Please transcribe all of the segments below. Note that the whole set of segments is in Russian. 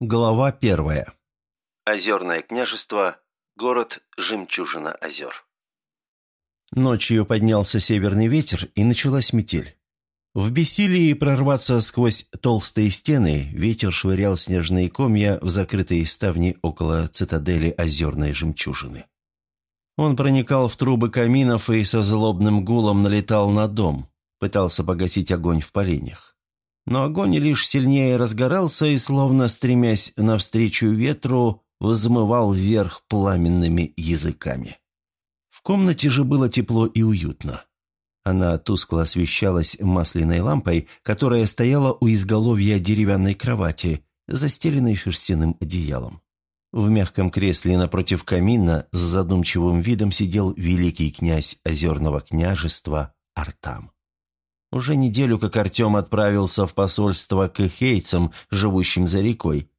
Глава первая. Озерное княжество. Город Жемчужина озер. Ночью поднялся северный ветер, и началась метель. В бессилии прорваться сквозь толстые стены ветер швырял снежные комья в закрытые ставни около цитадели озерной жемчужины. Он проникал в трубы каминов и со злобным гулом налетал на дом, пытался погасить огонь в поленьях. Но огонь лишь сильнее разгорался и, словно стремясь навстречу ветру, взмывал вверх пламенными языками. В комнате же было тепло и уютно. Она тускло освещалась масляной лампой, которая стояла у изголовья деревянной кровати, застеленной шерстяным одеялом. В мягком кресле напротив камина с задумчивым видом сидел великий князь озерного княжества Артам. Уже неделю как Артем отправился в посольство к эхейцам, живущим за рекой.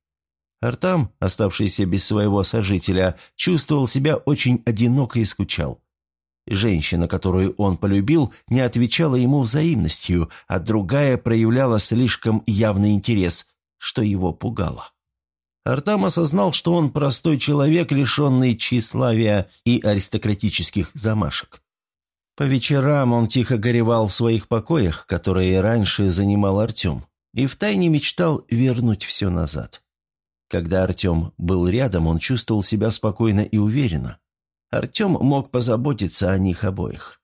Артам, оставшийся без своего сожителя, чувствовал себя очень одиноко и скучал. Женщина, которую он полюбил, не отвечала ему взаимностью, а другая проявляла слишком явный интерес, что его пугало. Артам осознал, что он простой человек, лишенный тщеславия и аристократических замашек. По вечерам он тихо горевал в своих покоях, которые раньше занимал Артем, и втайне мечтал вернуть все назад. Когда Артем был рядом, он чувствовал себя спокойно и уверенно. Артем мог позаботиться о них обоих.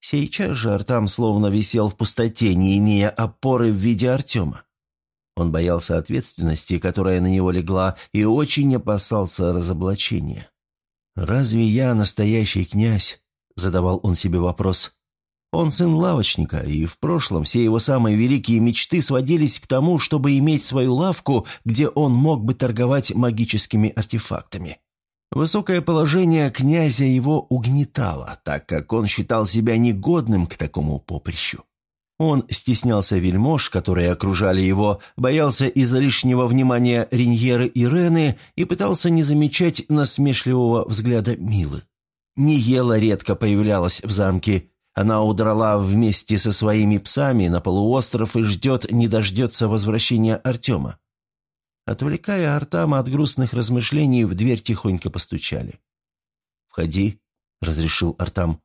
Сейчас же Артам словно висел в пустоте, не имея опоры в виде Артема. Он боялся ответственности, которая на него легла, и очень опасался разоблачения. «Разве я настоящий князь?» – задавал он себе вопрос. Он сын лавочника, и в прошлом все его самые великие мечты сводились к тому, чтобы иметь свою лавку, где он мог бы торговать магическими артефактами. Высокое положение князя его угнетало, так как он считал себя негодным к такому поприщу. Он стеснялся вельмож, которые окружали его, боялся излишнего внимания Риньеры и Рены и пытался не замечать насмешливого взгляда Милы. Ниела редко появлялась в замке. Она удрала вместе со своими псами на полуостров и ждет, не дождется возвращения Артема. Отвлекая Артама от грустных размышлений, в дверь тихонько постучали. «Входи», — разрешил Артам.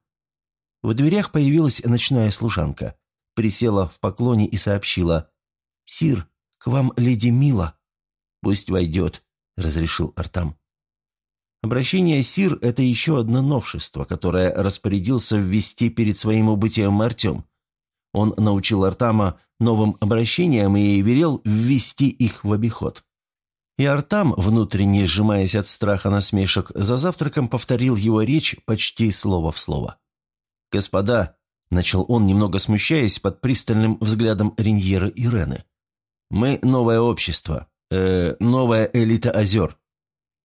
В дверях появилась ночная служанка. Присела в поклоне и сообщила. «Сир, к вам леди Мила». «Пусть войдет», — разрешил Артам. Обращение «Сир» — это еще одно новшество, которое распорядился ввести перед своим убытием Артем. Он научил Артама новым обращениям и велел ввести их в обиход. И Артам, внутренне сжимаясь от страха насмешек, за завтраком повторил его речь почти слово в слово. «Господа», — начал он, немного смущаясь под пристальным взглядом Риньера и Рены, — «мы новое общество, э, новая элита озер.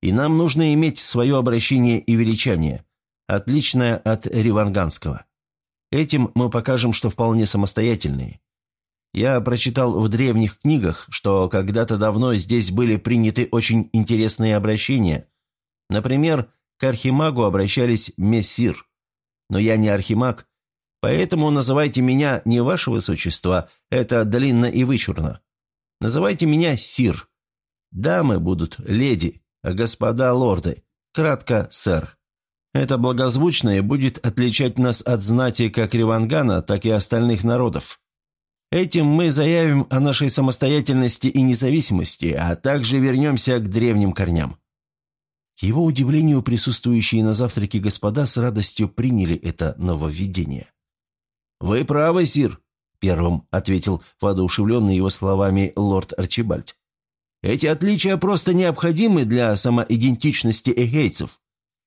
И нам нужно иметь свое обращение и величание, отличное от реванганского. Этим мы покажем, что вполне самостоятельные. Я прочитал в древних книгах, что когда-то давно здесь были приняты очень интересные обращения. Например, к архимагу обращались мессир. Но я не архимаг, поэтому называйте меня не ваше высочество, это длинно и вычурно. Называйте меня сир. Дамы будут леди, «Господа лорды, кратко, сэр. Это благозвучное будет отличать нас от знати как Ривангана, так и остальных народов. Этим мы заявим о нашей самостоятельности и независимости, а также вернемся к древним корням». К его удивлению, присутствующие на завтраке господа с радостью приняли это нововведение. «Вы правы, сир», — первым ответил воодушевленный его словами лорд Арчибальд. Эти отличия просто необходимы для самоидентичности эхейцев.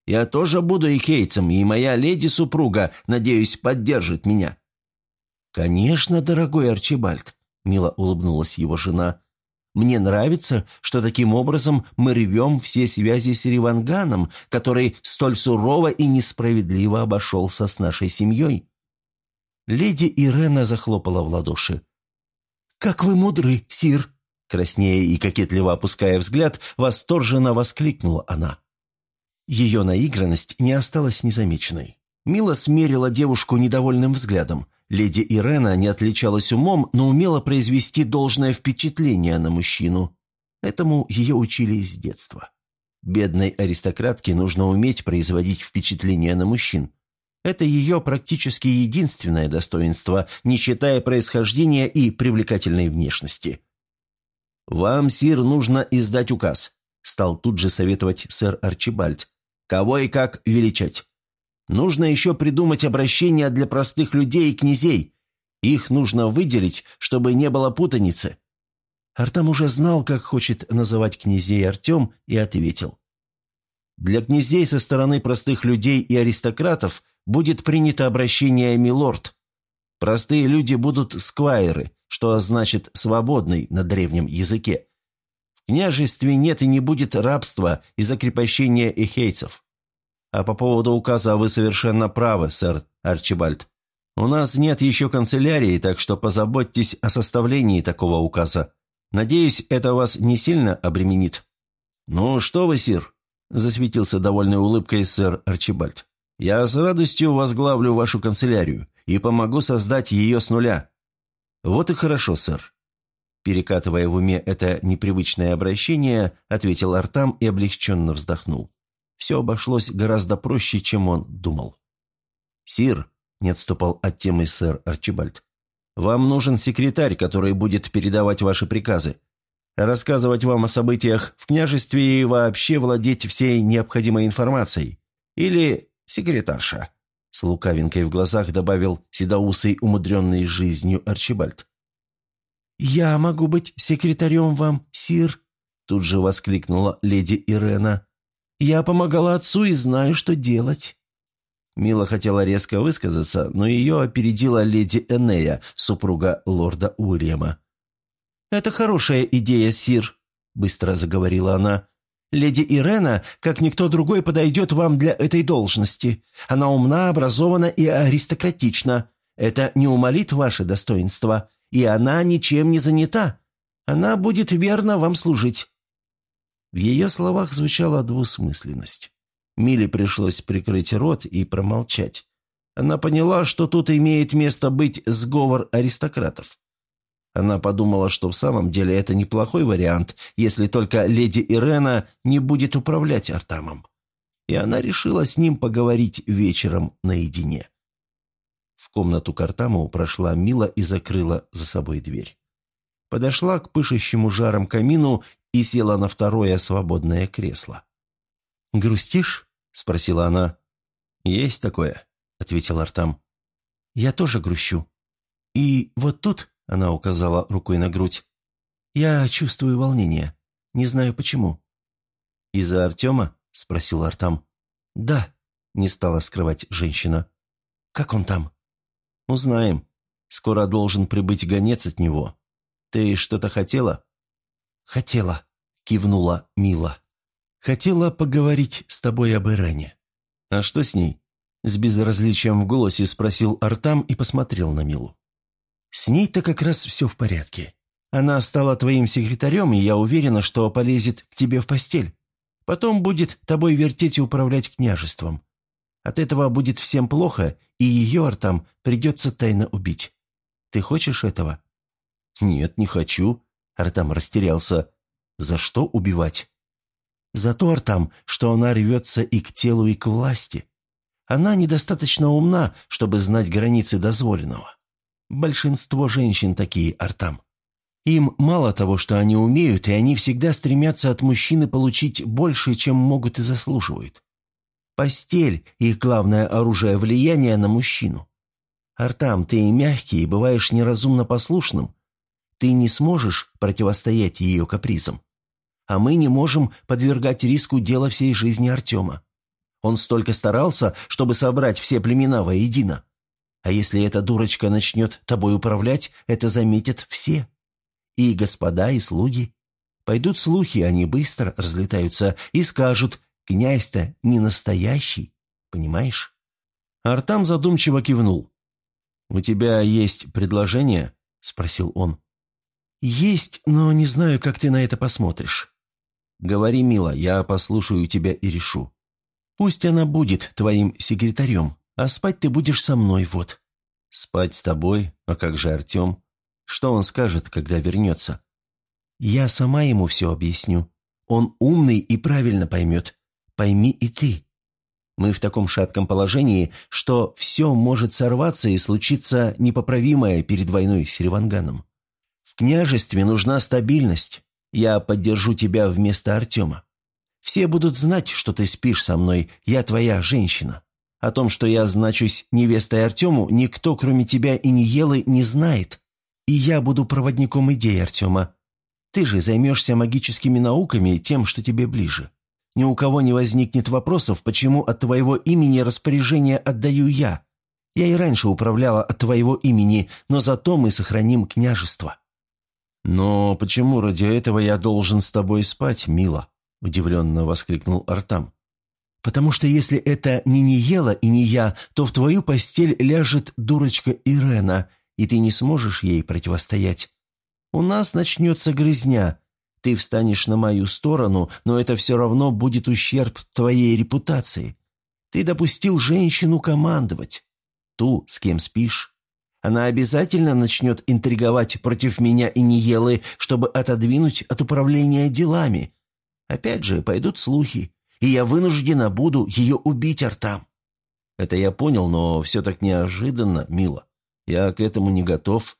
Я тоже буду эхейцем, и моя леди-супруга, надеюсь, поддержит меня». «Конечно, дорогой Арчибальд», — мило улыбнулась его жена. «Мне нравится, что таким образом мы рвем все связи с Риванганом, который столь сурово и несправедливо обошелся с нашей семьей». Леди Ирена захлопала в ладоши. «Как вы мудры, сир!» Краснея и кокетливо опуская взгляд, восторженно воскликнула она. Ее наигранность не осталась незамеченной. Мила смерила девушку недовольным взглядом. Леди Ирена не отличалась умом, но умела произвести должное впечатление на мужчину. Этому ее учили с детства. Бедной аристократке нужно уметь производить впечатление на мужчин. Это ее практически единственное достоинство, не считая происхождения и привлекательной внешности. «Вам, сир, нужно издать указ», – стал тут же советовать сэр Арчибальд. «Кого и как величать? Нужно еще придумать обращения для простых людей и князей. Их нужно выделить, чтобы не было путаницы». Артам уже знал, как хочет называть князей Артем, и ответил. «Для князей со стороны простых людей и аристократов будет принято обращение «милорд». Простые люди будут сквайры, что значит «свободный» на древнем языке. В княжестве нет и не будет рабства и закрепощения эхейцев. А по поводу указа вы совершенно правы, сэр Арчибальд. У нас нет еще канцелярии, так что позаботьтесь о составлении такого указа. Надеюсь, это вас не сильно обременит». «Ну что вы, сир?» – засветился довольной улыбкой сэр Арчибальд. «Я с радостью возглавлю вашу канцелярию и помогу создать ее с нуля». «Вот и хорошо, сэр». Перекатывая в уме это непривычное обращение, ответил Артам и облегченно вздохнул. Все обошлось гораздо проще, чем он думал. «Сир», – не отступал от темы сэр Арчибальд, вам нужен секретарь, который будет передавать ваши приказы, рассказывать вам о событиях в княжестве и вообще владеть всей необходимой информацией. Или секретарша». С лукавинкой в глазах добавил седоусый, умудренный жизнью Арчибальд. «Я могу быть секретарем вам, сир?» Тут же воскликнула леди Ирена. «Я помогала отцу и знаю, что делать». Мила хотела резко высказаться, но ее опередила леди Энея, супруга лорда Уильяма. «Это хорошая идея, сир», – быстро заговорила она. «Леди Ирена, как никто другой, подойдет вам для этой должности. Она умна, образована и аристократична. Это не умолит ваше достоинство, и она ничем не занята. Она будет верно вам служить». В ее словах звучала двусмысленность. Миле пришлось прикрыть рот и промолчать. Она поняла, что тут имеет место быть сговор аристократов. Она подумала, что в самом деле это неплохой вариант, если только леди Ирена не будет управлять Артамом. И она решила с ним поговорить вечером наедине. В комнату к Артаму прошла Мила и закрыла за собой дверь. Подошла к пышущему жаром камину и села на второе свободное кресло. «Грустишь?» – спросила она. «Есть такое», – ответил Артам. «Я тоже грущу. И вот тут», – она указала рукой на грудь, – «я чувствую волнение. Не знаю почему». «Из-за Артема?» – спросил Артам. «Да», – не стала скрывать женщина. «Как он там?» «Узнаем. Скоро должен прибыть гонец от него. Ты что-то хотела?» «Хотела», – кивнула Мила. Хотела поговорить с тобой об Ирене». «А что с ней?» С безразличием в голосе спросил Артам и посмотрел на Милу. «С ней-то как раз все в порядке. Она стала твоим секретарем, и я уверена, что полезет к тебе в постель. Потом будет тобой вертеть и управлять княжеством. От этого будет всем плохо, и ее, Артам, придется тайно убить. Ты хочешь этого?» «Нет, не хочу», — Артам растерялся. «За что убивать?» За то, Артам, что она рвется и к телу, и к власти. Она недостаточно умна, чтобы знать границы дозволенного. Большинство женщин такие, Артам. Им мало того, что они умеют, и они всегда стремятся от мужчины получить больше, чем могут и заслуживают. Постель – их главное оружие влияния на мужчину. Артам, ты и мягкий, и бываешь неразумно послушным. Ты не сможешь противостоять ее капризам а мы не можем подвергать риску дело всей жизни Артема. Он столько старался, чтобы собрать все племена воедино. А если эта дурочка начнет тобой управлять, это заметят все. И господа, и слуги. Пойдут слухи, они быстро разлетаются и скажут, князь-то не настоящий, понимаешь? Артам задумчиво кивнул. «У тебя есть предложение?» – спросил он. «Есть, но не знаю, как ты на это посмотришь. Говори, мила, я послушаю тебя и решу. Пусть она будет твоим секретарем, а спать ты будешь со мной, вот». «Спать с тобой? А как же Артем? Что он скажет, когда вернется?» Я сама ему все объясню. Он умный и правильно поймет. Пойми и ты. Мы в таком шатком положении, что все может сорваться и случиться непоправимое перед войной с Реванганом. В княжестве нужна стабильность. Я поддержу тебя вместо Артема. Все будут знать, что ты спишь со мной, я твоя женщина. О том, что я значусь невестой Артему, никто, кроме тебя и Ниелы, не знает. И я буду проводником идей Артема. Ты же займешься магическими науками, тем, что тебе ближе. Ни у кого не возникнет вопросов, почему от твоего имени распоряжение отдаю я. Я и раньше управляла от твоего имени, но зато мы сохраним княжество». «Но почему ради этого я должен с тобой спать, мила?» – удивленно воскликнул Артам. «Потому что если это не Ниела и не я, то в твою постель ляжет дурочка Ирена, и ты не сможешь ей противостоять. У нас начнется грызня, ты встанешь на мою сторону, но это все равно будет ущерб твоей репутации. Ты допустил женщину командовать. Ту, с кем спишь. Она обязательно начнет интриговать против меня и Ниелы, чтобы отодвинуть от управления делами. Опять же, пойдут слухи, и я вынуждена буду ее убить, Артам. Это я понял, но все так неожиданно, мило. Я к этому не готов.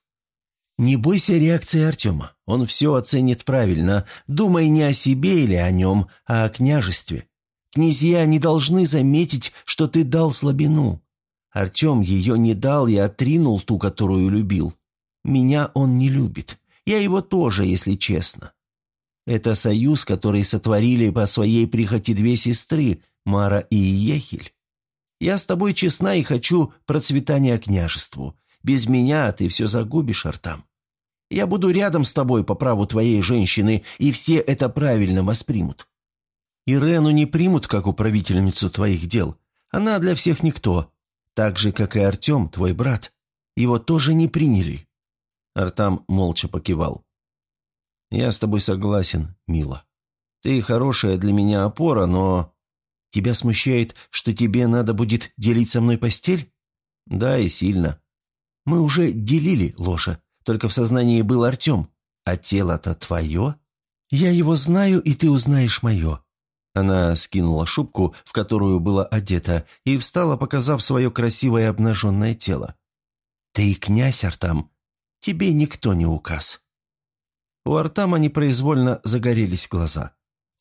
Не бойся реакции Артема. Он все оценит правильно. Думай не о себе или о нем, а о княжестве. Князья не должны заметить, что ты дал слабину. Артем ее не дал и отринул ту, которую любил. Меня он не любит. Я его тоже, если честно. Это союз, который сотворили по своей прихоти две сестры, Мара и Ехель. Я с тобой честна и хочу процветания княжеству. Без меня ты все загубишь, Артам. Я буду рядом с тобой по праву твоей женщины, и все это правильно воспримут. Ирену не примут как управительницу твоих дел. Она для всех никто. Так же, как и Артем, твой брат. Его тоже не приняли». Артам молча покивал. «Я с тобой согласен, мила. Ты хорошая для меня опора, но...» «Тебя смущает, что тебе надо будет делить со мной постель?» «Да, и сильно. Мы уже делили ложа, только в сознании был Артем. А тело-то твое? Я его знаю, и ты узнаешь мое». Она скинула шубку, в которую была одета, и встала, показав свое красивое обнаженное тело. «Ты князь, Артам. Тебе никто не указ». У Артама непроизвольно загорелись глаза.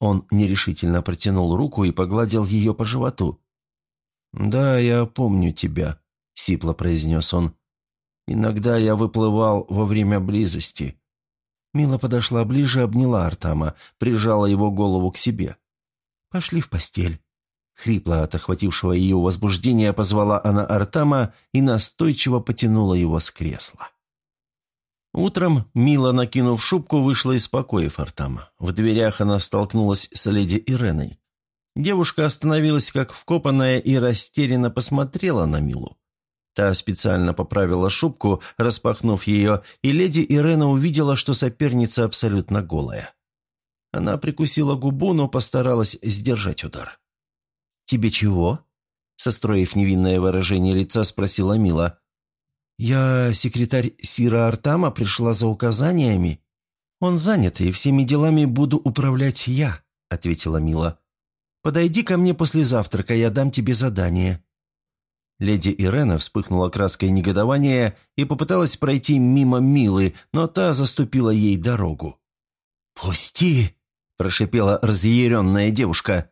Он нерешительно протянул руку и погладил ее по животу. «Да, я помню тебя», — сипло произнес он. Иногда я выплывал во время близости». Мила подошла ближе, обняла Артама, прижала его голову к себе. «Пошли в постель». Хрипло от охватившего ее возбуждения позвала она Артама и настойчиво потянула его с кресла. Утром Мила, накинув шубку, вышла из покоев Артама. В дверях она столкнулась с леди Иреной. Девушка остановилась как вкопанная и растерянно посмотрела на Милу. Та специально поправила шубку, распахнув ее, и леди Ирена увидела, что соперница абсолютно голая. Она прикусила губу, но постаралась сдержать удар. «Тебе чего?» Состроив невинное выражение лица, спросила Мила. «Я секретарь Сира Артама, пришла за указаниями. Он занят, и всеми делами буду управлять я», — ответила Мила. «Подойди ко мне после завтрака, я дам тебе задание». Леди Ирена вспыхнула краской негодования и попыталась пройти мимо Милы, но та заступила ей дорогу. «Пусти!» – прошипела разъяренная девушка.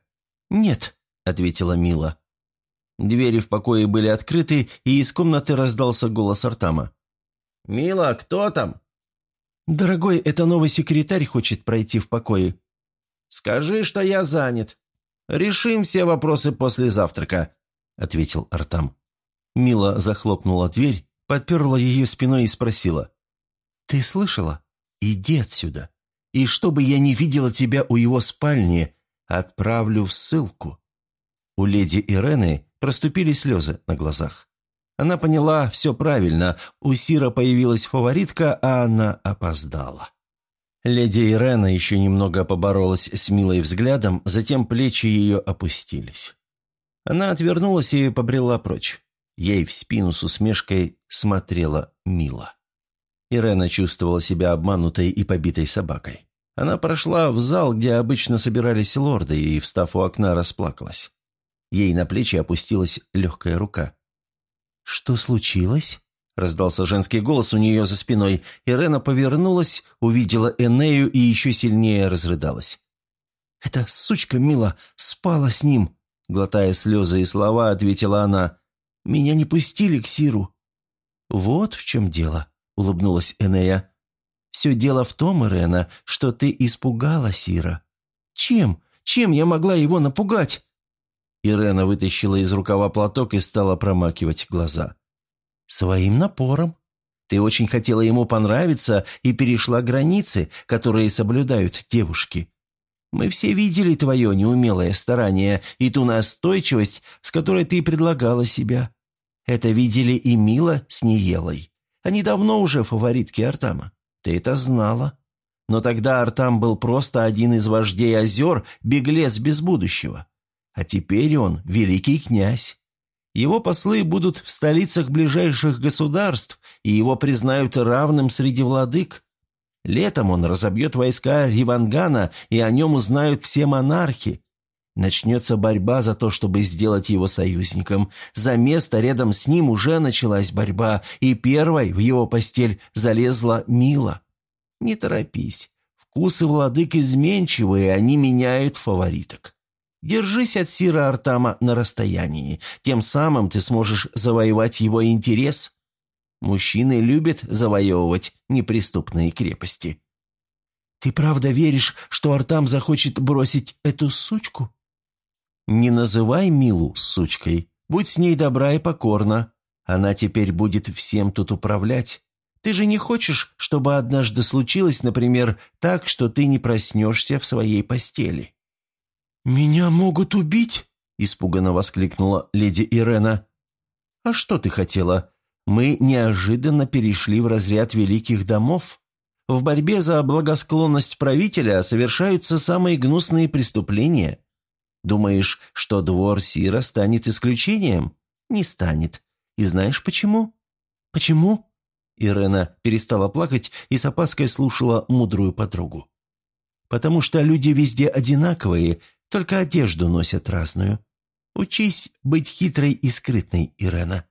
«Нет», – ответила Мила. Двери в покое были открыты, и из комнаты раздался голос Артама. «Мила, кто там?» «Дорогой, это новый секретарь хочет пройти в покое». «Скажи, что я занят. Решим все вопросы после завтрака», – ответил Артам. Мила захлопнула дверь, подперла ее спиной и спросила. «Ты слышала? Иди отсюда. И чтобы я не видела тебя у его спальни, отправлю в ссылку». У леди Ирены проступили слезы на глазах. Она поняла все правильно, у Сира появилась фаворитка, а она опоздала. Леди Ирена еще немного поборолась с милой взглядом, затем плечи ее опустились. Она отвернулась и побрела прочь. Ей в спину с усмешкой смотрела Мила. Ирена чувствовала себя обманутой и побитой собакой. Она прошла в зал, где обычно собирались лорды, и, встав у окна, расплакалась. Ей на плечи опустилась легкая рука. «Что случилось?» — раздался женский голос у нее за спиной. Ирена повернулась, увидела Энею и еще сильнее разрыдалась. «Эта сучка Мила спала с ним!» Глотая слезы и слова, ответила она. «Меня не пустили к Сиру». «Вот в чем дело», — улыбнулась Энея. «Все дело в том, Ирена, что ты испугала Сира». «Чем? Чем я могла его напугать?» Ирена вытащила из рукава платок и стала промакивать глаза. «Своим напором. Ты очень хотела ему понравиться и перешла границы, которые соблюдают девушки. Мы все видели твое неумелое старание и ту настойчивость, с которой ты предлагала себя. Это видели и Мила с Ниелой. Они давно уже фаворитки Артама. Ты это знала. Но тогда Артам был просто один из вождей озер, беглец без будущего. А теперь он великий князь. Его послы будут в столицах ближайших государств, и его признают равным среди владык. Летом он разобьет войска Ривангана, и о нем узнают все монархи. Начнется борьба за то, чтобы сделать его союзником. За место рядом с ним уже началась борьба, и первой в его постель залезла Мила. Не торопись. Вкусы владык изменчивые, они меняют фавориток. Держись от Сира Артама на расстоянии. Тем самым ты сможешь завоевать его интерес. Мужчины любят завоевывать неприступные крепости. «Ты правда веришь, что Артам захочет бросить эту сучку?» «Не называй Милу сучкой. Будь с ней добра и покорна. Она теперь будет всем тут управлять. Ты же не хочешь, чтобы однажды случилось, например, так, что ты не проснешься в своей постели?» «Меня могут убить?» – испуганно воскликнула леди Ирена. «А что ты хотела? Мы неожиданно перешли в разряд великих домов. В борьбе за благосклонность правителя совершаются самые гнусные преступления. Думаешь, что двор Сира станет исключением? Не станет. И знаешь почему? Почему? Ирена перестала плакать и с опаской слушала мудрую подругу. «Потому что люди везде одинаковые, только одежду носят разную. Учись быть хитрой и скрытной, Ирена».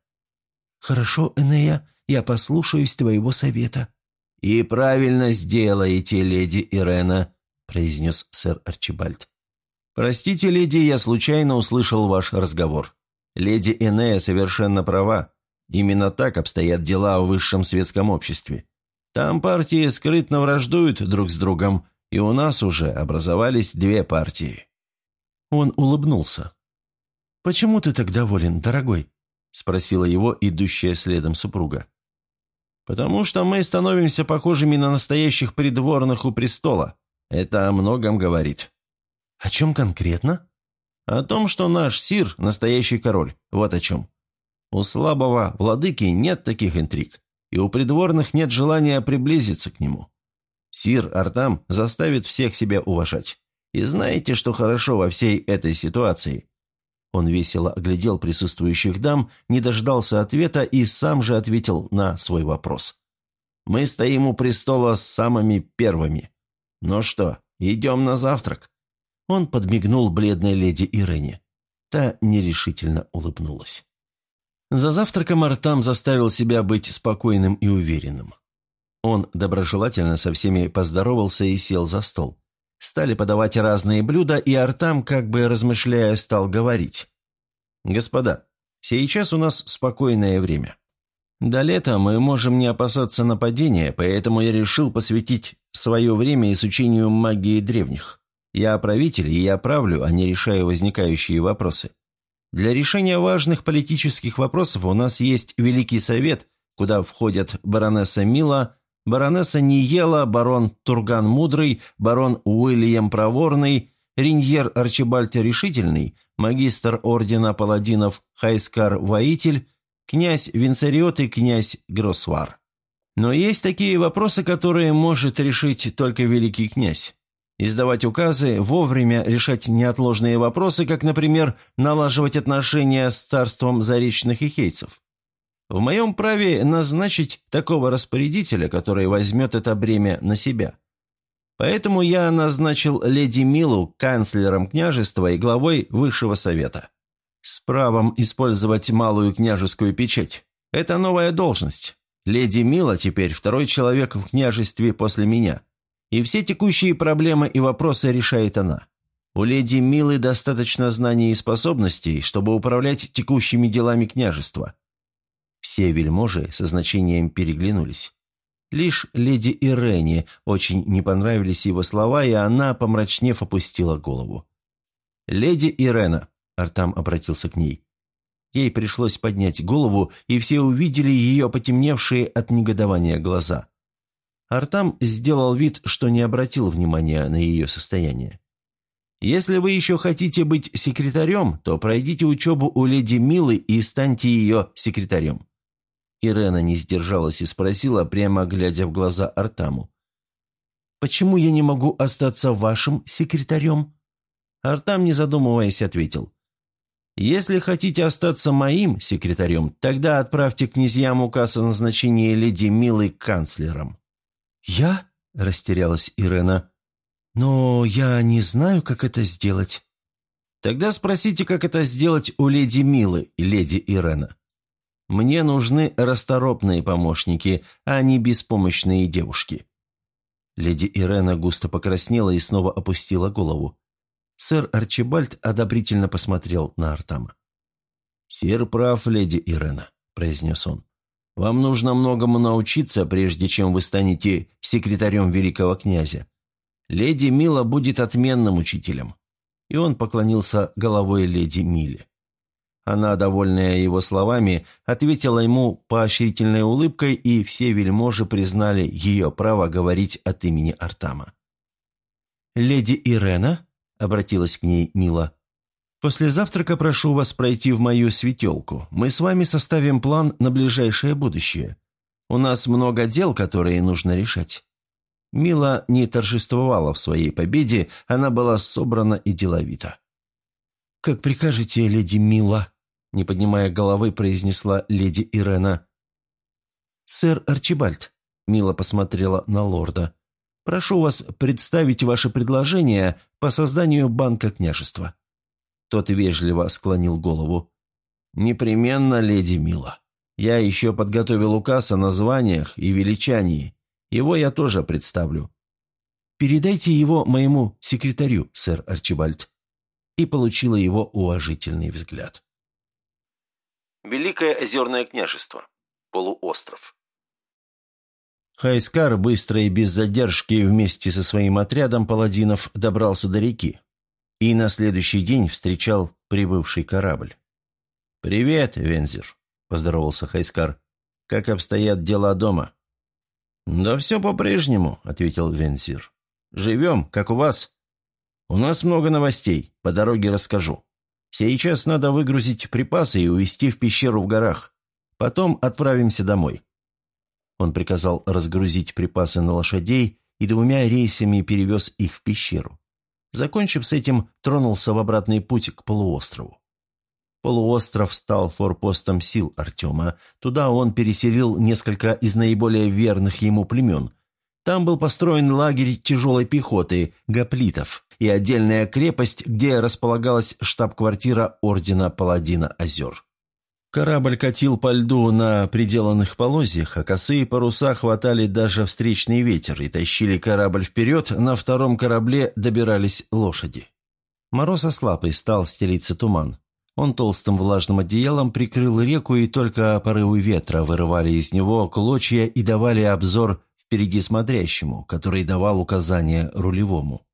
«Хорошо, Энея, я послушаюсь твоего совета». «И правильно сделаете, леди Ирена», – произнес сэр Арчибальд. «Простите, леди, я случайно услышал ваш разговор. Леди Энея совершенно права. Именно так обстоят дела в высшем светском обществе. Там партии скрытно враждуют друг с другом, и у нас уже образовались две партии». Он улыбнулся. «Почему ты так доволен, дорогой?» – спросила его идущая следом супруга. «Потому что мы становимся похожими на настоящих придворных у престола. Это о многом говорит». «О чем конкретно?» «О том, что наш сир – настоящий король. Вот о чем. У слабого владыки нет таких интриг, и у придворных нет желания приблизиться к нему. Сир Артам заставит всех себя уважать. И знаете, что хорошо во всей этой ситуации? Он весело оглядел присутствующих дам, не дождался ответа и сам же ответил на свой вопрос. «Мы стоим у престола с самыми первыми. Ну что, идем на завтрак?» Он подмигнул бледной леди Ирене. Та нерешительно улыбнулась. За завтраком Артам заставил себя быть спокойным и уверенным. Он доброжелательно со всеми поздоровался и сел за стол. Стали подавать разные блюда, и Артам, как бы размышляя, стал говорить. «Господа, сейчас у нас спокойное время. До лета мы можем не опасаться нападения, поэтому я решил посвятить свое время изучению магии древних. Я правитель, и я правлю, а не решаю возникающие вопросы. Для решения важных политических вопросов у нас есть Великий Совет, куда входят баронесса Мила, баронесса Ниела, барон Турган Мудрый, барон Уильям Проворный, Риньер Арчибальд Решительный, магистр ордена паладинов Хайскар Воитель, князь Винцариот и князь Гросвар. Но есть такие вопросы, которые может решить только великий князь. Издавать указы, вовремя решать неотложные вопросы, как, например, налаживать отношения с царством заречных ихейцев. В моем праве назначить такого распорядителя, который возьмет это бремя на себя. Поэтому я назначил леди Милу канцлером княжества и главой высшего совета. С правом использовать малую княжескую печать. Это новая должность. Леди Мила теперь второй человек в княжестве после меня. И все текущие проблемы и вопросы решает она. У леди Милы достаточно знаний и способностей, чтобы управлять текущими делами княжества. Все вельможи со значением переглянулись. Лишь леди Ирене очень не понравились его слова, и она, помрачнев, опустила голову. «Леди Ирена», — Артам обратился к ней. Ей пришлось поднять голову, и все увидели ее потемневшие от негодования глаза. Артам сделал вид, что не обратил внимания на ее состояние. «Если вы еще хотите быть секретарем, то пройдите учебу у леди Милы и станьте ее секретарем. Ирена не сдержалась и спросила, прямо глядя в глаза Артаму. «Почему я не могу остаться вашим секретарем?» Артам, не задумываясь, ответил. «Если хотите остаться моим секретарем, тогда отправьте князьям указ о назначении леди Милы канцлером». «Я?» – растерялась Ирена. «Но я не знаю, как это сделать». «Тогда спросите, как это сделать у леди Милы, леди Ирена». Мне нужны расторопные помощники, а не беспомощные девушки». Леди Ирена густо покраснела и снова опустила голову. Сэр Арчибальд одобрительно посмотрел на Артама. «Сир прав, леди Ирена», – произнес он. «Вам нужно многому научиться, прежде чем вы станете секретарем великого князя. Леди Мила будет отменным учителем». И он поклонился головой леди Миле. Она, довольная его словами, ответила ему поощрительной улыбкой, и все вельможи признали ее право говорить от имени Артама. «Леди Ирена?» — обратилась к ней Мила. «После завтрака прошу вас пройти в мою светелку. Мы с вами составим план на ближайшее будущее. У нас много дел, которые нужно решать». Мила не торжествовала в своей победе, она была собрана и деловита. «Как прикажете, леди Мила», — не поднимая головы, произнесла леди Ирена. «Сэр Арчибальд», — Мила посмотрела на лорда, — «прошу вас представить ваше предложение по созданию банка княжества». Тот вежливо склонил голову. «Непременно, леди Мила. Я еще подготовил указ о названиях и величании. Его я тоже представлю». «Передайте его моему секретарю, сэр Арчибальд», и получила его уважительный взгляд. Великое озерное княжество. Полуостров. Хайскар быстро и без задержки вместе со своим отрядом паладинов добрался до реки и на следующий день встречал прибывший корабль. «Привет, Вензер», — поздоровался Хайскар. «Как обстоят дела дома?» «Да все по-прежнему», — ответил Вензир. «Живем, как у вас?» «У нас много новостей, по дороге расскажу. Сейчас надо выгрузить припасы и увезти в пещеру в горах. Потом отправимся домой». Он приказал разгрузить припасы на лошадей и двумя рейсами перевез их в пещеру. Закончив с этим, тронулся в обратный путь к полуострову. Полуостров стал форпостом сил Артема. Туда он переселил несколько из наиболее верных ему племен. Там был построен лагерь тяжелой пехоты, гоплитов, и отдельная крепость, где располагалась штаб-квартира Ордена Паладина Озер. Корабль катил по льду на приделанных полозьях, а косые паруса хватали даже встречный ветер и тащили корабль вперед, на втором корабле добирались лошади. Мороз ослаб и стал стелиться туман. Он толстым влажным одеялом прикрыл реку, и только порывы ветра вырывали из него клочья и давали обзор впереди смотрящему, который давал указания рулевому.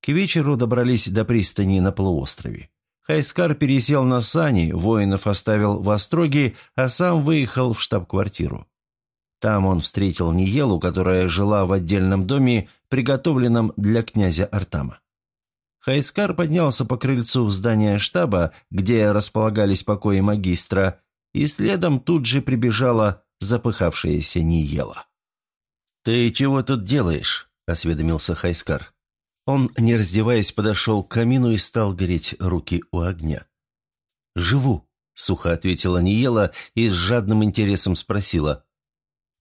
К вечеру добрались до пристани на полуострове. Хайскар пересел на сани, воинов оставил в Остроге, а сам выехал в штаб-квартиру. Там он встретил Ниелу, которая жила в отдельном доме, приготовленном для князя Артама. Хайскар поднялся по крыльцу в здание штаба, где располагались покои магистра, и следом тут же прибежала запыхавшаяся Ниела. «Ты чего тут делаешь?» – осведомился Хайскар. Он, не раздеваясь, подошел к камину и стал греть руки у огня. «Живу», — сухо ответила Ниела и с жадным интересом спросила.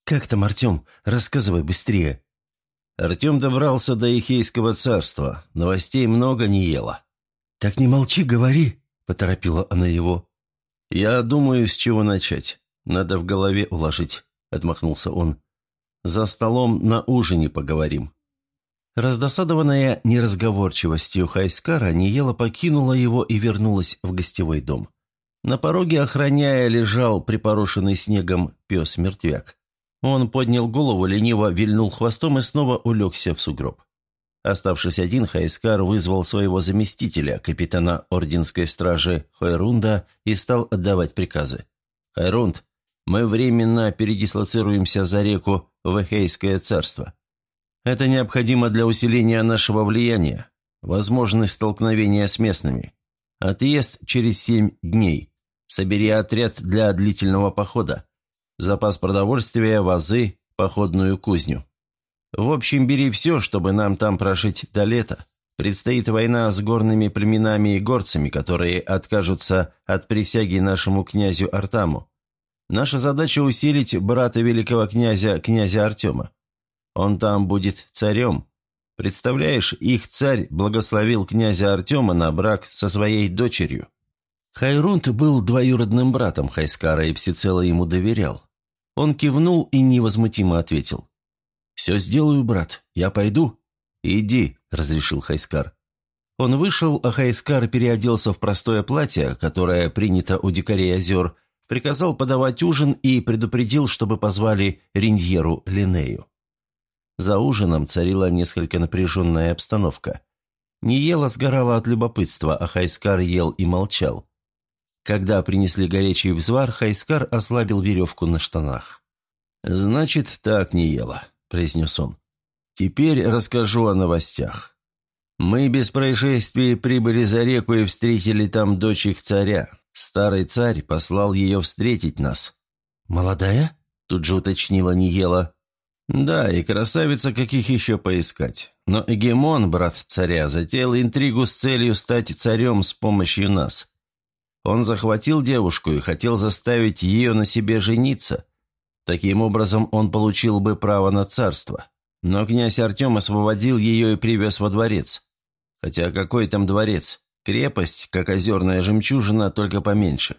«Как там, Артем? Рассказывай быстрее». Артем добрался до Ихейского царства. Новостей много не ела». «Так не молчи, говори», — поторопила она его. «Я думаю, с чего начать. Надо в голове уложить», — отмахнулся он. «За столом на ужине поговорим». Раздосадованная неразговорчивостью Хайскара, Ниела покинула его и вернулась в гостевой дом. На пороге, охраняя, лежал припорошенный снегом пес-мертвяк. Он поднял голову, лениво вильнул хвостом и снова улегся в сугроб. Оставшись один, Хайскар вызвал своего заместителя, капитана Орденской стражи Хайрунда, и стал отдавать приказы. «Хайрунд, мы временно передислоцируемся за реку в Эхейское царство. Это необходимо для усиления нашего влияния, возможны столкновения с местными. Отъезд через семь дней. Собери отряд для длительного похода. Запас продовольствия, вазы, походную кузню. В общем, бери все, чтобы нам там прожить до лета. Предстоит война с горными племенами и горцами, которые откажутся от присяги нашему князю Артаму. Наша задача усилить брата великого князя, князя Артема. Он там будет царем. Представляешь, их царь благословил князя Артема на брак со своей дочерью. Хайрунт был двоюродным братом Хайскара и всецело ему доверял. Он кивнул и невозмутимо ответил. «Все сделаю, брат. Я пойду?» «Иди», — разрешил Хайскар. Он вышел, а Хайскар переоделся в простое платье, которое принято у дикарей озер, приказал подавать ужин и предупредил, чтобы позвали Риндьеру Линею. За ужином царила несколько напряженная обстановка. Ниела сгорала от любопытства, а Хайскар ел и молчал. Когда принесли горячий взвар, Хайскар ослабил веревку на штанах. «Значит, так Ниела», — произнес он. «Теперь расскажу о новостях. Мы без происшествий прибыли за реку и встретили там дочь их царя. Старый царь послал ее встретить нас». «Молодая?» — тут же уточнила Ниела. Да, и красавица каких еще поискать. Но Эгемон, брат царя, затеял интригу с целью стать царем с помощью нас. Он захватил девушку и хотел заставить ее на себе жениться. Таким образом, он получил бы право на царство. Но князь Артем освободил ее и привез во дворец. Хотя какой там дворец? Крепость, как озерная жемчужина, только поменьше.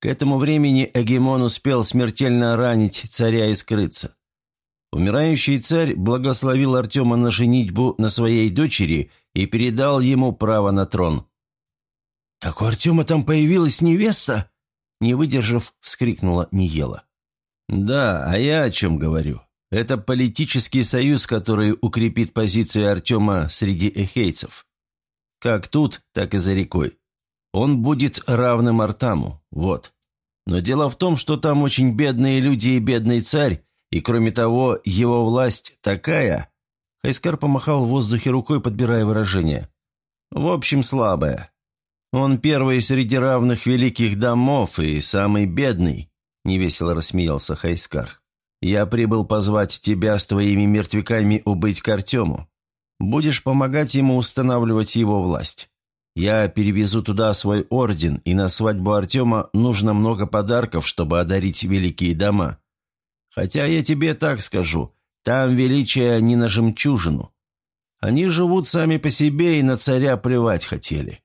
К этому времени Эгемон успел смертельно ранить царя и скрыться. Умирающий царь благословил Артема на женитьбу на своей дочери и передал ему право на трон. «Так у Артема там появилась невеста?» Не выдержав, вскрикнула Ниела. «Да, а я о чем говорю? Это политический союз, который укрепит позиции Артема среди эхейцев. Как тут, так и за рекой. Он будет равным Артаму, вот. Но дело в том, что там очень бедные люди и бедный царь, и кроме того, его власть такая...» Хайскар помахал в воздухе рукой, подбирая выражение. «В общем, слабая. Он первый среди равных великих домов и самый бедный», — невесело рассмеялся Хайскар. «Я прибыл позвать тебя с твоими мертвяками убыть к Артему. Будешь помогать ему устанавливать его власть. Я перевезу туда свой орден, и на свадьбу Артема нужно много подарков, чтобы одарить великие дома. Хотя я тебе так скажу, там величие не на жемчужину. Они живут сами по себе и на царя плевать хотели.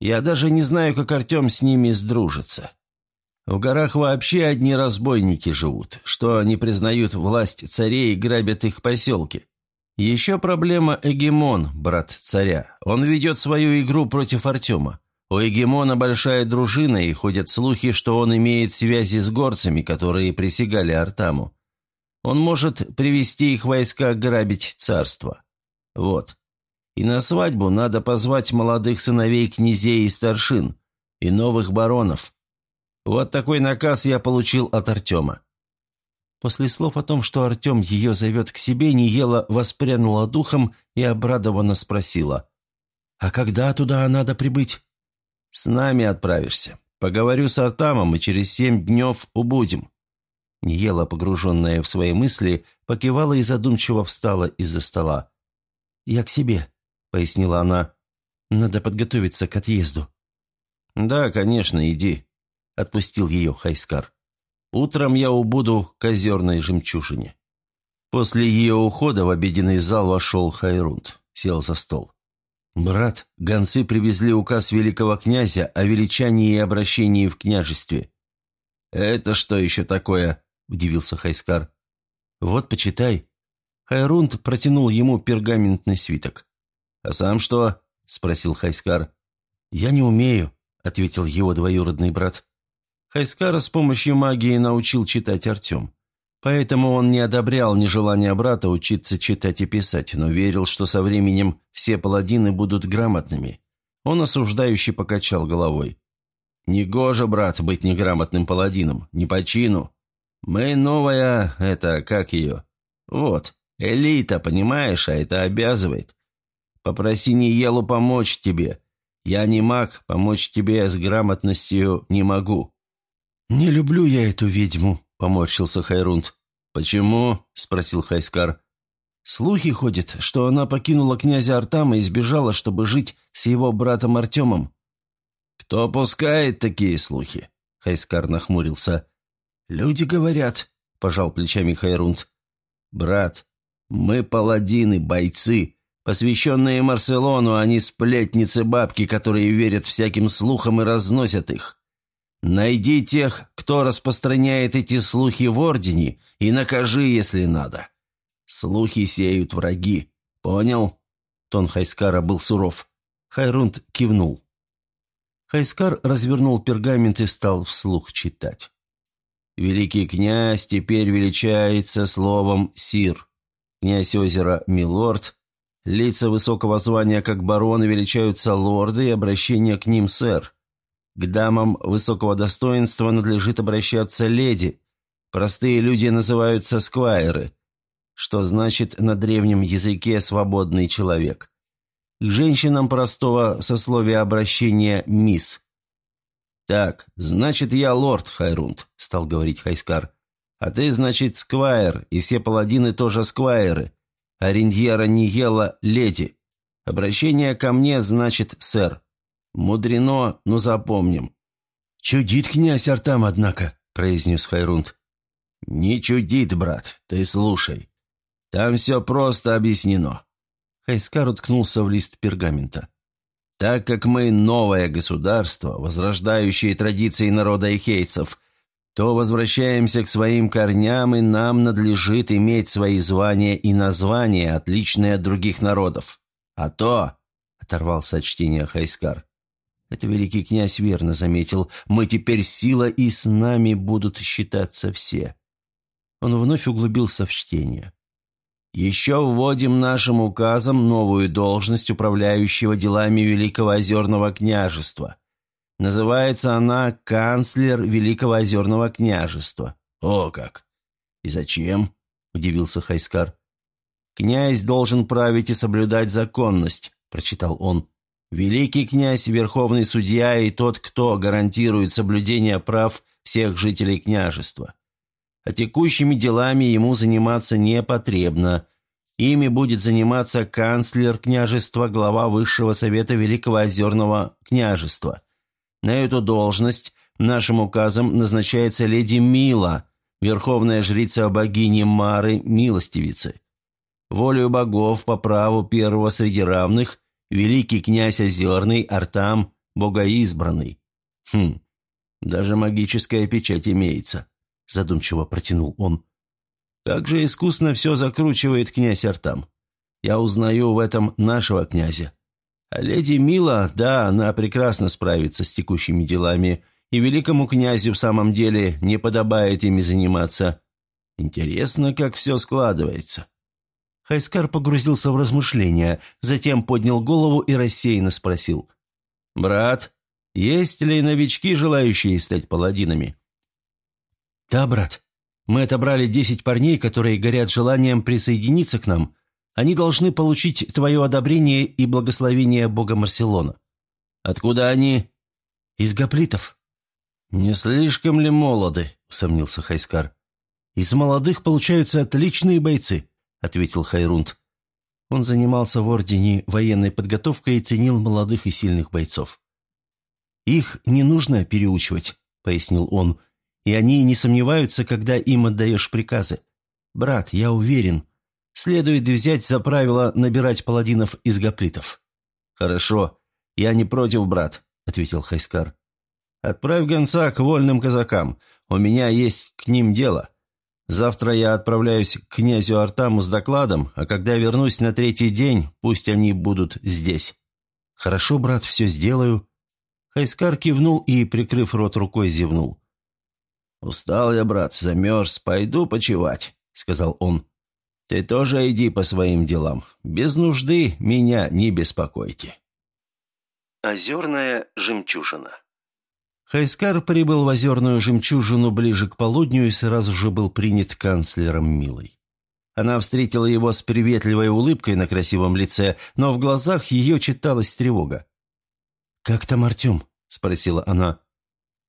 Я даже не знаю, как Артем с ними сдружится. В горах вообще одни разбойники живут, что не признают власть царей и грабят их поселки. Еще проблема Эгемон, брат царя. Он ведет свою игру против Артема. У Эгемона большая дружина, и ходят слухи, что он имеет связи с горцами, которые присягали Артаму. Он может привести их войска грабить царство. Вот. И на свадьбу надо позвать молодых сыновей князей и старшин, и новых баронов. Вот такой наказ я получил от Артема. После слов о том, что Артем ее зовет к себе, Ниела воспрянула духом и обрадованно спросила. «А когда туда надо прибыть?» «С нами отправишься. Поговорю с Артамом, и через семь днев убудем». Ниела, погруженная в свои мысли, покивала и задумчиво встала из-за стола. «Я к себе», — пояснила она. «Надо подготовиться к отъезду». «Да, конечно, иди», — отпустил ее Хайскар. «Утром я убуду к озерной жемчужине». После ее ухода в обеденный зал вошел Хайрунд, сел за стол. «Брат, гонцы привезли указ великого князя о величании и обращении в княжестве». «Это что еще такое?» – удивился Хайскар. «Вот, почитай». Хайрунд протянул ему пергаментный свиток. «А сам что?» – спросил Хайскар. «Я не умею», – ответил его двоюродный брат. Хайскара с помощью магии научил читать Артем. Поэтому он не одобрял нежелание брата учиться читать и писать, но верил, что со временем все паладины будут грамотными. Он осуждающе покачал головой. «Негоже, брат, быть неграмотным паладином, не по чину. Мы новая, это, как ее? Вот, элита, понимаешь, а это обязывает. Попроси Ниелу помочь тебе. Я не маг, помочь тебе с грамотностью не могу». «Не люблю я эту ведьму», — поморщился Хайрунд. «Почему?» — спросил Хайскар. «Слухи ходят, что она покинула князя Артама и сбежала, чтобы жить с его братом Артемом». «Кто пускает такие слухи?» — Хайскар нахмурился. «Люди говорят», — пожал плечами Хайрунд. «Брат, мы паладины, бойцы, посвященные Марселону, а не сплетницы-бабки, которые верят всяким слухам и разносят их. Найди тех, кто распространяет эти слухи в Ордене, и накажи, если надо. Слухи сеют враги. Понял?» Тон Хайскара был суров. Хайрунд кивнул. Хайскар развернул пергамент и стал вслух читать. «Великий князь теперь величается словом «сир». Князь озера – «милорд». Лица высокого звания, как бароны, величаются лорды, и обращение к ним – сэр. К дамам высокого достоинства надлежит обращаться леди. Простые люди называются сквайры, что значит на древнем языке «свободный человек». К женщинам простого сословия обращения «мисс». «Так, значит, я лорд Хайрунд», — стал говорить Хайскар. «А ты, значит, сквайр, и все паладины тоже сквайры. А Риндьера Ниела — леди. Обращение ко мне значит «сэр». «Мудрено, но запомним». «Чудит князь Артам, однако», — произнес Хайрунд. «Не чудит, брат, ты слушай. Там все просто объяснено». Хайскар уткнулся в лист пергамента. «Так как мы новое государство, возрождающее традиции народа ихейцев, то возвращаемся к своим корням, и нам надлежит иметь свои звания и названия, отличные от других народов. А то...» — оторвался от чтения Хайскар. Это великий князь верно заметил. Мы теперь сила, и с нами будут считаться все. Он вновь углубился в чтение. Еще вводим нашим указом новую должность управляющего делами Великого Озерного княжества. Называется она канцлер Великого Озерного княжества. О как! И зачем? Удивился Хайскар. Князь должен править и соблюдать законность, прочитал он. Великий князь, верховный судья и тот, кто гарантирует соблюдение прав всех жителей княжества. А текущими делами ему заниматься не потребно. Ими будет заниматься канцлер княжества, глава Высшего Совета Великого Озерного княжества. На эту должность нашим указом назначается леди Мила, верховная жрица богини Мары Милостивицы. Волею богов по праву первого среди равных великий князь Озерный, Артам, богоизбранный. Хм, даже магическая печать имеется, задумчиво протянул он. Как же искусно все закручивает князь Артам. Я узнаю в этом нашего князя. А леди Мила, да, она прекрасно справится с текущими делами, и великому князю в самом деле не подобает ими заниматься. Интересно, как все складывается. Хайскар погрузился в размышления, затем поднял голову и рассеянно спросил. «Брат, есть ли новички, желающие стать паладинами?» «Да, брат. Мы отобрали десять парней, которые горят желанием присоединиться к нам. Они должны получить твое одобрение и благословение бога Марселона». «Откуда они?» «Из гоплитов». «Не слишком ли молоды?» – сомнился Хайскар. «Из молодых получаются отличные бойцы ответил Хайрунд. Он занимался в Ордене военной подготовкой и ценил молодых и сильных бойцов. «Их не нужно переучивать», — пояснил он, «и они не сомневаются, когда им отдаешь приказы. Брат, я уверен, следует взять за правило набирать паладинов из гоплитов». «Хорошо, я не против, брат», — ответил Хайскар. «Отправь гонца к вольным казакам. У меня есть к ним дело. Завтра я отправляюсь к князю Артаму с докладом, а когда вернусь на третий день, пусть они будут здесь». «Хорошо, брат, все сделаю». Хайскар кивнул и, прикрыв рот рукой, зевнул. «Устал я, брат, замерз, пойду почевать», — сказал он. «Ты тоже иди по своим делам. Без нужды меня не беспокойте». Озерная жемчужина Хайскар прибыл в озерную жемчужину ближе к полудню и сразу же был принят канцлером Милой. Она встретила его с приветливой улыбкой на красивом лице, но в глазах ее читалась тревога. «Как там Артем?» – спросила она.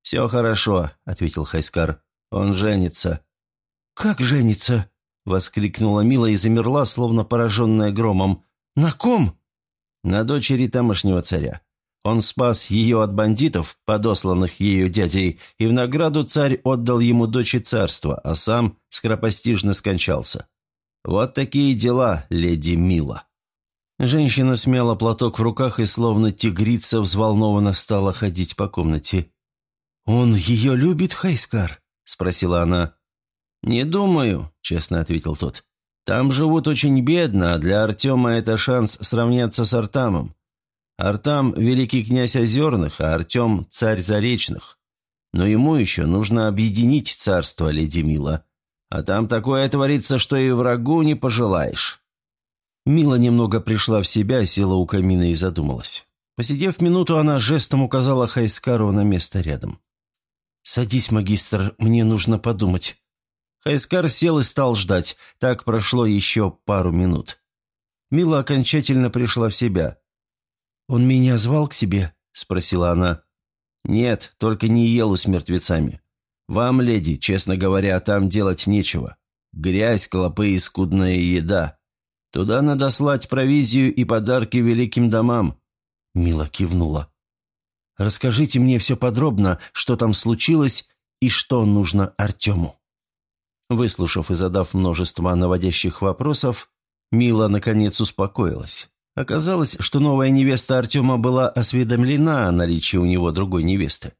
«Все хорошо», – ответил Хайскар. «Он женится». «Как женится?» – воскликнула Мила и замерла, словно пораженная громом. «На ком?» «На дочери тамошнего царя. Он спас ее от бандитов, подосланных ее дядей, и в награду царь отдал ему дочь и царство, а сам скоропостижно скончался. Вот такие дела, леди Мила». Женщина смяла платок в руках и, словно тигрица, взволнованно стала ходить по комнате. «Он ее любит, Хайскар?» – спросила она. «Не думаю», – честно ответил тот. «Там живут очень бедно, а для Артема это шанс сравняться с Артамом. Артам – великий князь Озерных, а Артем – царь Заречных. Но ему еще нужно объединить царство, леди Мила. А там такое творится, что и врагу не пожелаешь». Мила немного пришла в себя, села у камина и задумалась. Посидев минуту, она жестом указала Хайскару на место рядом. «Садись, магистр, мне нужно подумать». Хайскар сел и стал ждать. Так прошло еще пару минут. Мила окончательно пришла в себя. «Он меня звал к себе?» – спросила она. «Нет, только не ел с мертвецами. Вам, леди, честно говоря, там делать нечего. Грязь, клопы и скудная еда. Туда надо слать провизию и подарки великим домам». Мила кивнула. «Расскажите мне все подробно, что там случилось и что нужно Артему». Выслушав и задав множество наводящих вопросов, Мила, наконец, успокоилась. Оказалось, что новая невеста Артема была осведомлена о наличии у него другой невесты.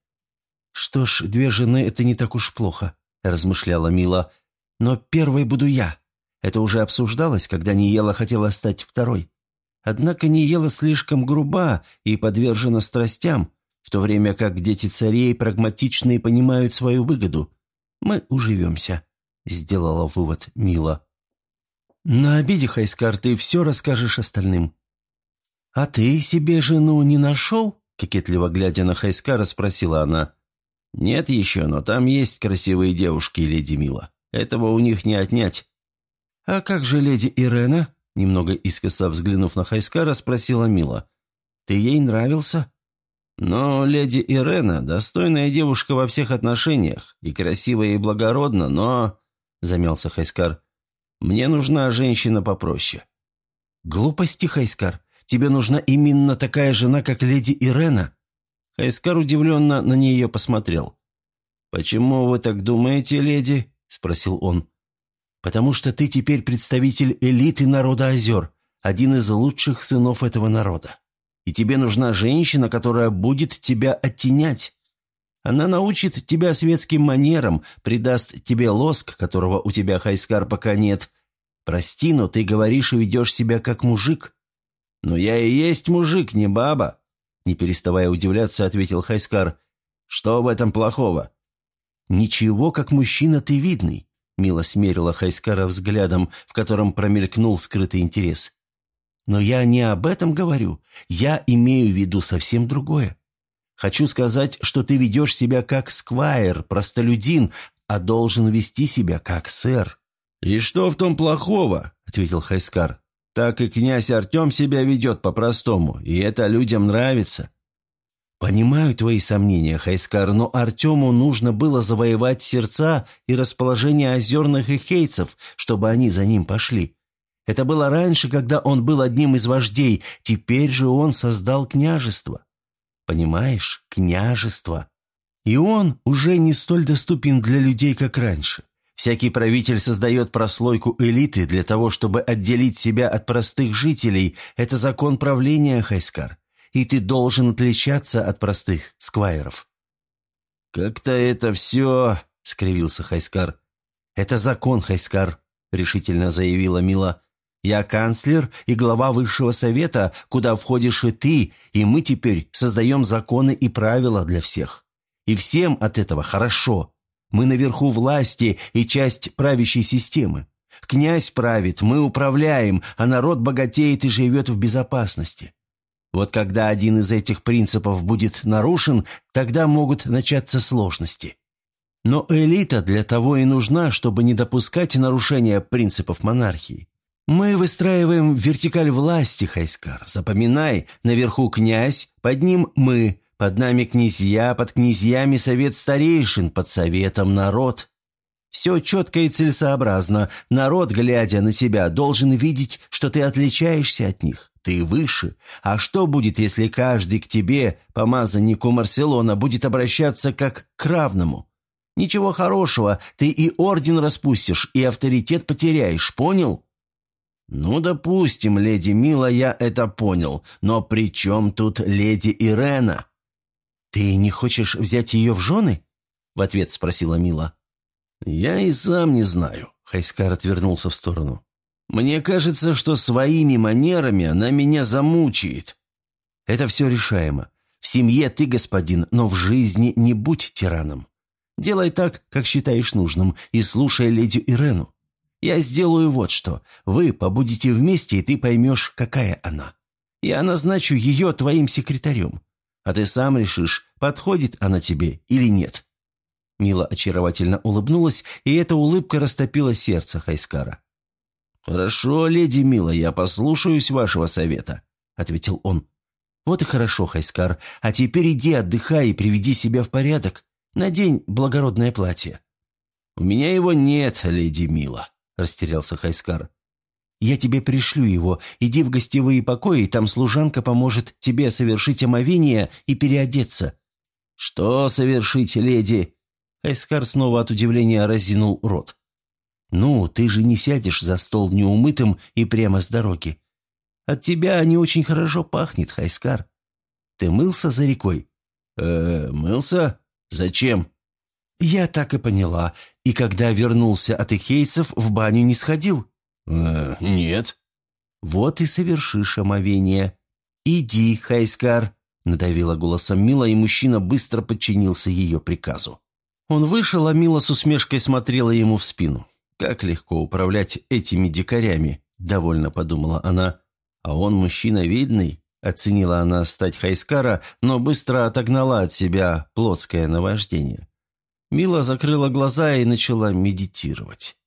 «Что ж, две жены – это не так уж плохо», – размышляла Мила. «Но первой буду я. Это уже обсуждалось, когда Ниела хотела стать второй. Однако Ниела слишком груба и подвержена страстям, в то время как дети царей прагматичны и понимают свою выгоду. Мы уживемся», – сделала вывод Мила. «На обеде, Хайскар, ты все расскажешь остальным. «А ты себе жену не нашел?» – кокетливо глядя на Хайскара, спросила она. «Нет еще, но там есть красивые девушки, леди Мила. Этого у них не отнять». «А как же леди Ирена?» – немного искоса взглянув на Хайскара, спросила Мила. «Ты ей нравился?» «Но леди Ирена – достойная девушка во всех отношениях, и красивая, и благородна, но...» – замялся Хайскар. «Мне нужна женщина попроще». «Глупости, Хайскар. Тебе нужна именно такая жена, как леди Ирена?» Хайскар удивленно на нее посмотрел. «Почему вы так думаете, леди?» – спросил он. «Потому что ты теперь представитель элиты народа озер, один из лучших сынов этого народа. И тебе нужна женщина, которая будет тебя оттенять. Она научит тебя светским манерам, придаст тебе лоск, которого у тебя, Хайскар, пока нет. Прости, но ты говоришь и ведешь себя как мужик. «Но я и есть мужик, не баба», — не переставая удивляться, ответил Хайскар. «Что в этом плохого?» «Ничего, как мужчина ты видный», — мило смерила Хайскара взглядом, в котором промелькнул скрытый интерес. «Но я не об этом говорю. Я имею в виду совсем другое. Хочу сказать, что ты ведешь себя как сквайр, простолюдин, а должен вести себя как сэр». «И что в том плохого?» — ответил Хайскар. Так и князь Артем себя ведет по-простому, и это людям нравится». «Понимаю твои сомнения, Хайскар, но Артему нужно было завоевать сердца и расположение озерных и хейцев, чтобы они за ним пошли. Это было раньше, когда он был одним из вождей, теперь же он создал княжество. Понимаешь, княжество. И он уже не столь доступен для людей, как раньше. Всякий правитель создает прослойку элиты для того, чтобы отделить себя от простых жителей. Это закон правления, Хайскар. И ты должен отличаться от простых сквайров». «Как-то это все...» — скривился Хайскар. «Это закон, Хайскар», — решительно заявила Мила. «Я канцлер и глава высшего совета, куда входишь и ты, и мы теперь создаем законы и правила для всех. И всем от этого хорошо. Мы наверху власти и часть правящей системы. Князь правит, мы управляем, а народ богатеет и живет в безопасности. Вот когда один из этих принципов будет нарушен, тогда могут начаться сложности. Но элита для того и нужна, чтобы не допускать нарушения принципов монархии. Мы выстраиваем вертикаль власти, Хайскар. Запоминай, наверху князь, под ним мы, под нами князья, под князьями совет старейшин, под советом народ. Все четко и целесообразно. Народ, глядя на себя, должен видеть, что ты отличаешься от них. Ты выше. А что будет, если каждый к тебе, помазаннику Марселона, будет обращаться как к равному? Ничего хорошего, ты и орден распустишь, и авторитет потеряешь, понял? «Ну, допустим, леди Мила, я это понял. Но при чем тут леди Ирена?» «Ты не хочешь взять ее в жены?» — в ответ спросила Мила. «Я и сам не знаю», — Хайскар отвернулся в сторону. «Мне кажется, что своими манерами она меня замучает». «Это все решаемо. В семье ты господин, но в жизни не будь тираном. Делай так, как считаешь нужным, и слушай леди Ирену. Я сделаю вот что. Вы побудете вместе, и ты поймешь, какая она. Я назначу ее твоим секретарем а ты сам решишь, подходит она тебе или нет». Мила очаровательно улыбнулась, и эта улыбка растопила сердце Хайскара. «Хорошо, леди Мила, я послушаюсь вашего совета», — ответил он. «Вот и хорошо, Хайскар. А теперь иди отдыхай и приведи себя в порядок. Надень благородное платье». «У меня его нет, леди Мила», — растерялся Хайскар. Я тебе пришлю его. Иди в гостевые покои, там служанка поможет тебе совершить омовение и переодеться». «Что совершить, леди?» Айскар снова от удивления разинул рот. «Ну, ты же не сядешь за стол неумытым и прямо с дороги. От тебя не очень хорошо пахнет, Хайскар. Ты мылся за рекой?» «Э, мылся? Зачем?» «Я так и поняла. И когда вернулся от ихейцев, в баню не сходил?» «Э, нет». «Вот и совершишь омовение. Иди, Хайскар», — надавила голосом Мила, и мужчина быстро подчинился ее приказу. Он вышел, а Мила с усмешкой смотрела ему в спину. «Как легко управлять этими дикарями», — довольно подумала она. «А он мужчина видный», — оценила она стать Хайскара, но быстро отогнала от себя плотское наваждение. Мила закрыла глаза и начала медитировать.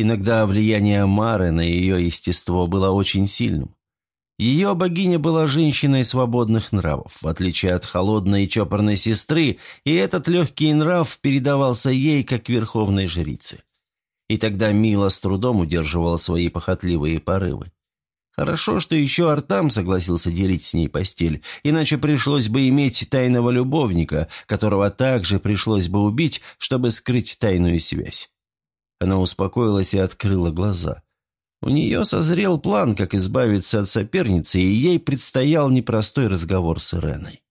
Иногда влияние Мары на ее естество было очень сильным. Ее богиня была женщиной свободных нравов, в отличие от холодной и чопорной сестры, и этот легкий нрав передавался ей как верховной жрице. И тогда Мила с трудом удерживала свои похотливые порывы. Хорошо, что еще Артам согласился делить с ней постель, иначе пришлось бы иметь тайного любовника, которого также пришлось бы убить, чтобы скрыть тайную связь. Она успокоилась и открыла глаза. У нее созрел план, как избавиться от соперницы, и ей предстоял непростой разговор с Иреной.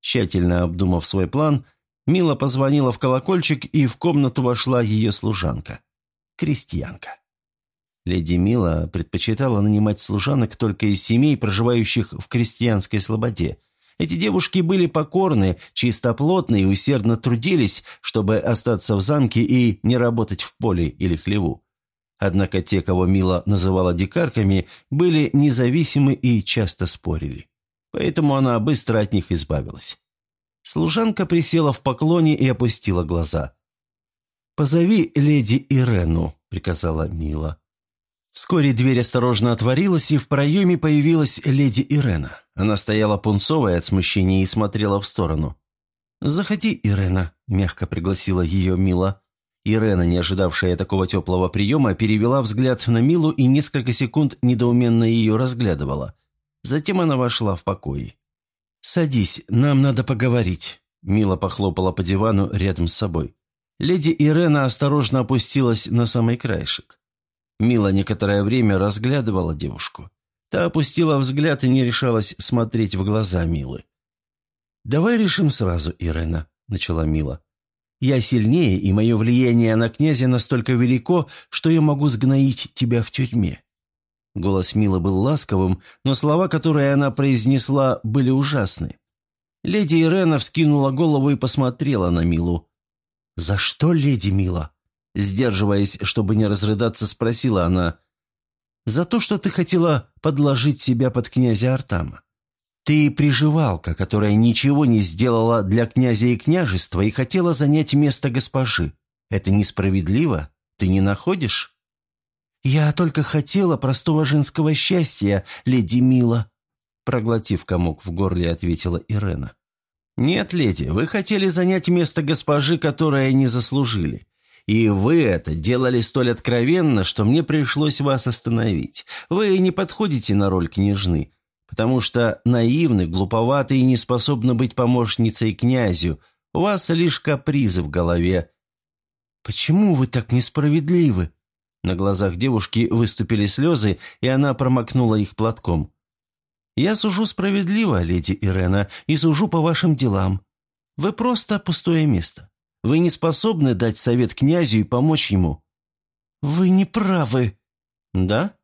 Тщательно обдумав свой план, Мила позвонила в колокольчик, и в комнату вошла ее служанка. Крестьянка. Леди Мила предпочитала нанимать служанок только из семей, проживающих в крестьянской слободе – эти девушки были покорны, чистоплотны и усердно трудились, чтобы остаться в замке и не работать в поле или хлеву. Однако те, кого Мила называла дикарками, были независимы и часто спорили. Поэтому она быстро от них избавилась. Служанка присела в поклоне и опустила глаза. «Позови леди Ирену», — приказала Мила. Вскоре дверь осторожно отворилась, и в проеме появилась леди Ирена. Она стояла пунцовая от смущения и смотрела в сторону. «Заходи, Ирена», – мягко пригласила ее Мила. Ирена, не ожидавшая такого теплого приема, перевела взгляд на Милу и несколько секунд недоуменно ее разглядывала. Затем она вошла в покой. «Садись, нам надо поговорить», – Мила похлопала по дивану рядом с собой. Леди Ирена осторожно опустилась на самый краешек. Мила некоторое время разглядывала девушку. Та опустила взгляд и не решалась смотреть в глаза Милы. «Давай решим сразу, Ирена», — начала Мила. «Я сильнее, и мое влияние на князя настолько велико, что я могу сгноить тебя в тюрьме». Голос Милы был ласковым, но слова, которые она произнесла, были ужасны. Леди Ирена вскинула голову и посмотрела на Милу. «За что, леди Мила?» Сдерживаясь, чтобы не разрыдаться, спросила она. «За то, что ты хотела подложить себя под князя Артама. Ты приживалка, которая ничего не сделала для князя и княжества и хотела занять место госпожи. Это несправедливо? Ты не находишь?» «Я только хотела простого женского счастья, леди Мила», проглотив комок в горле, ответила Ирена. «Нет, леди, вы хотели занять место госпожи, которое не заслужили. И вы это делали столь откровенно, что мне пришлось вас остановить. Вы не подходите на роль княжны, потому что наивны, глуповаты и не способны быть помощницей князю. У вас лишь капризы в голове». «Почему вы так несправедливы?» На глазах девушки выступили слезы, и она промокнула их платком. «Я сужу справедливо, леди Ирена, и сужу по вашим делам. Вы просто пустое место. Вы не способны дать совет князю и помочь ему». «Вы не правы». «Да?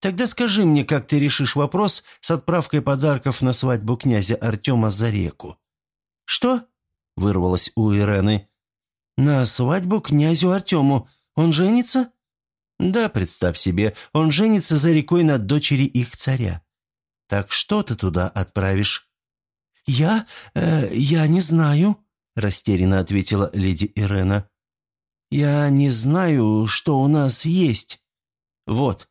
Тогда скажи мне, как ты решишь вопрос с отправкой подарков на свадьбу князя Артема за реку». «Что?» – вырвалось у Ирены. «На свадьбу князю Артему. Он женится?» «Да, представь себе, он женится за рекой над дочери их царя. Так что ты туда отправишь?» «Я... Э, я не знаю», растерянно ответила леди Ирена. «Я не знаю, что у нас есть». «Вот.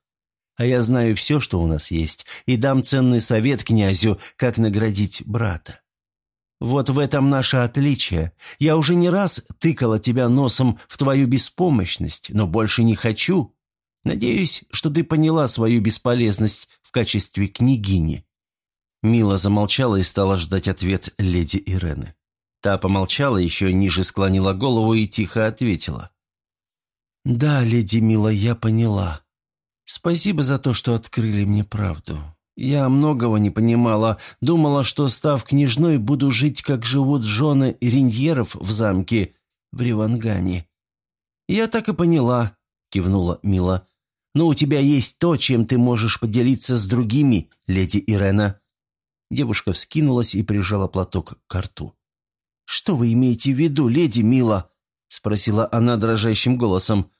А я знаю все, что у нас есть, и дам ценный совет князю, как наградить брата. Вот в этом наше отличие. Я уже не раз тыкала тебя носом в твою беспомощность, но больше не хочу. Надеюсь, что ты поняла свою бесполезность в качестве княгини». Мила замолчала и стала ждать ответ леди Ирены. Та помолчала, еще ниже склонила голову и тихо ответила. «Да, леди Мила, я поняла. Спасибо за то, что открыли мне правду. Я многого не понимала, думала, что, став княжной, буду жить, как живут жены риньеров в замке в Ривангане. Я так и поняла», — кивнула Мила. «Но у тебя есть то, чем ты можешь поделиться с другими, леди Ирена». Девушка вскинулась и прижала платок к рту. «Что вы имеете в виду, леди Мила?» – спросила она дрожащим голосом.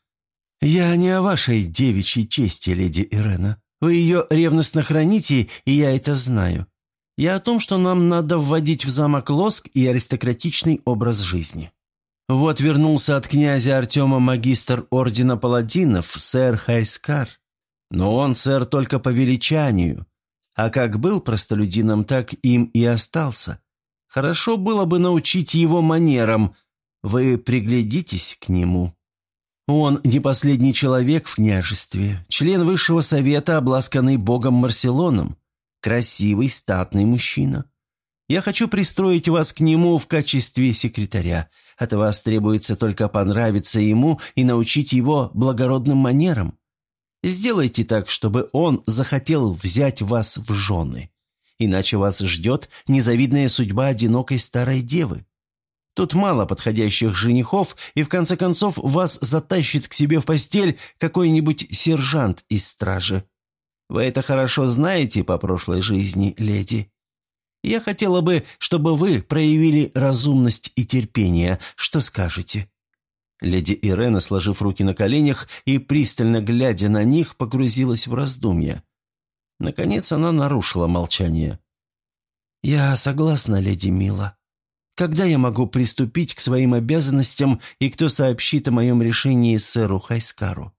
«Я не о вашей девичьей чести, леди Ирена. Вы ее ревностно храните, и я это знаю. Я о том, что нам надо вводить в замок лоск и аристократичный образ жизни. Вот вернулся от князя Артема магистр ордена паладинов, сэр Хайскар. Но он, сэр, только по величанию. А как был простолюдином, так им и остался. Хорошо было бы научить его манерам. Вы приглядитесь к нему. Он не последний человек в княжестве, член высшего совета, обласканный богом Марселоном. Красивый, статный мужчина. Я хочу пристроить вас к нему в качестве секретаря. От вас требуется только понравиться ему и научить его благородным манерам. Сделайте так, чтобы он захотел взять вас в жены иначе вас ждет незавидная судьба одинокой старой девы. Тут мало подходящих женихов, и в конце концов вас затащит к себе в постель какой-нибудь сержант из стражи. Вы это хорошо знаете по прошлой жизни, леди. Я хотела бы, чтобы вы проявили разумность и терпение. Что скажете?» Леди Ирена, сложив руки на коленях и пристально глядя на них, погрузилась в раздумья. Наконец она нарушила молчание. «Я согласна, леди Мила. Когда я могу приступить к своим обязанностям, и кто сообщит о моем решении сэру Хайскару?»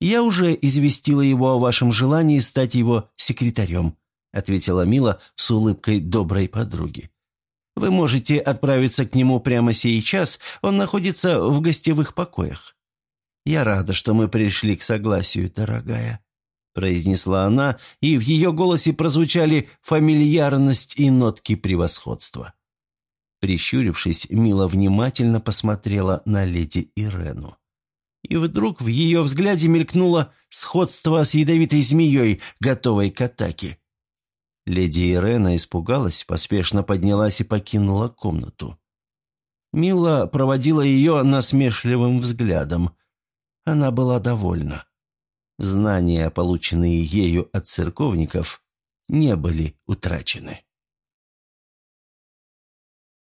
«Я уже известила его о вашем желании стать его секретарем», ответила Мила с улыбкой доброй подруги. «Вы можете отправиться к нему прямо сейчас, он находится в гостевых покоях. Я рада, что мы пришли к согласию, дорогая» произнесла она, и в ее голосе прозвучали фамильярность и нотки превосходства. Прищурившись, Мила внимательно посмотрела на леди Ирену. И вдруг в ее взгляде мелькнуло сходство с ядовитой змеей, готовой к атаке. Леди Ирена испугалась, поспешно поднялась и покинула комнату. Мила проводила ее насмешливым взглядом. Она была довольна. Знания, полученные ею от церковников, не были утрачены.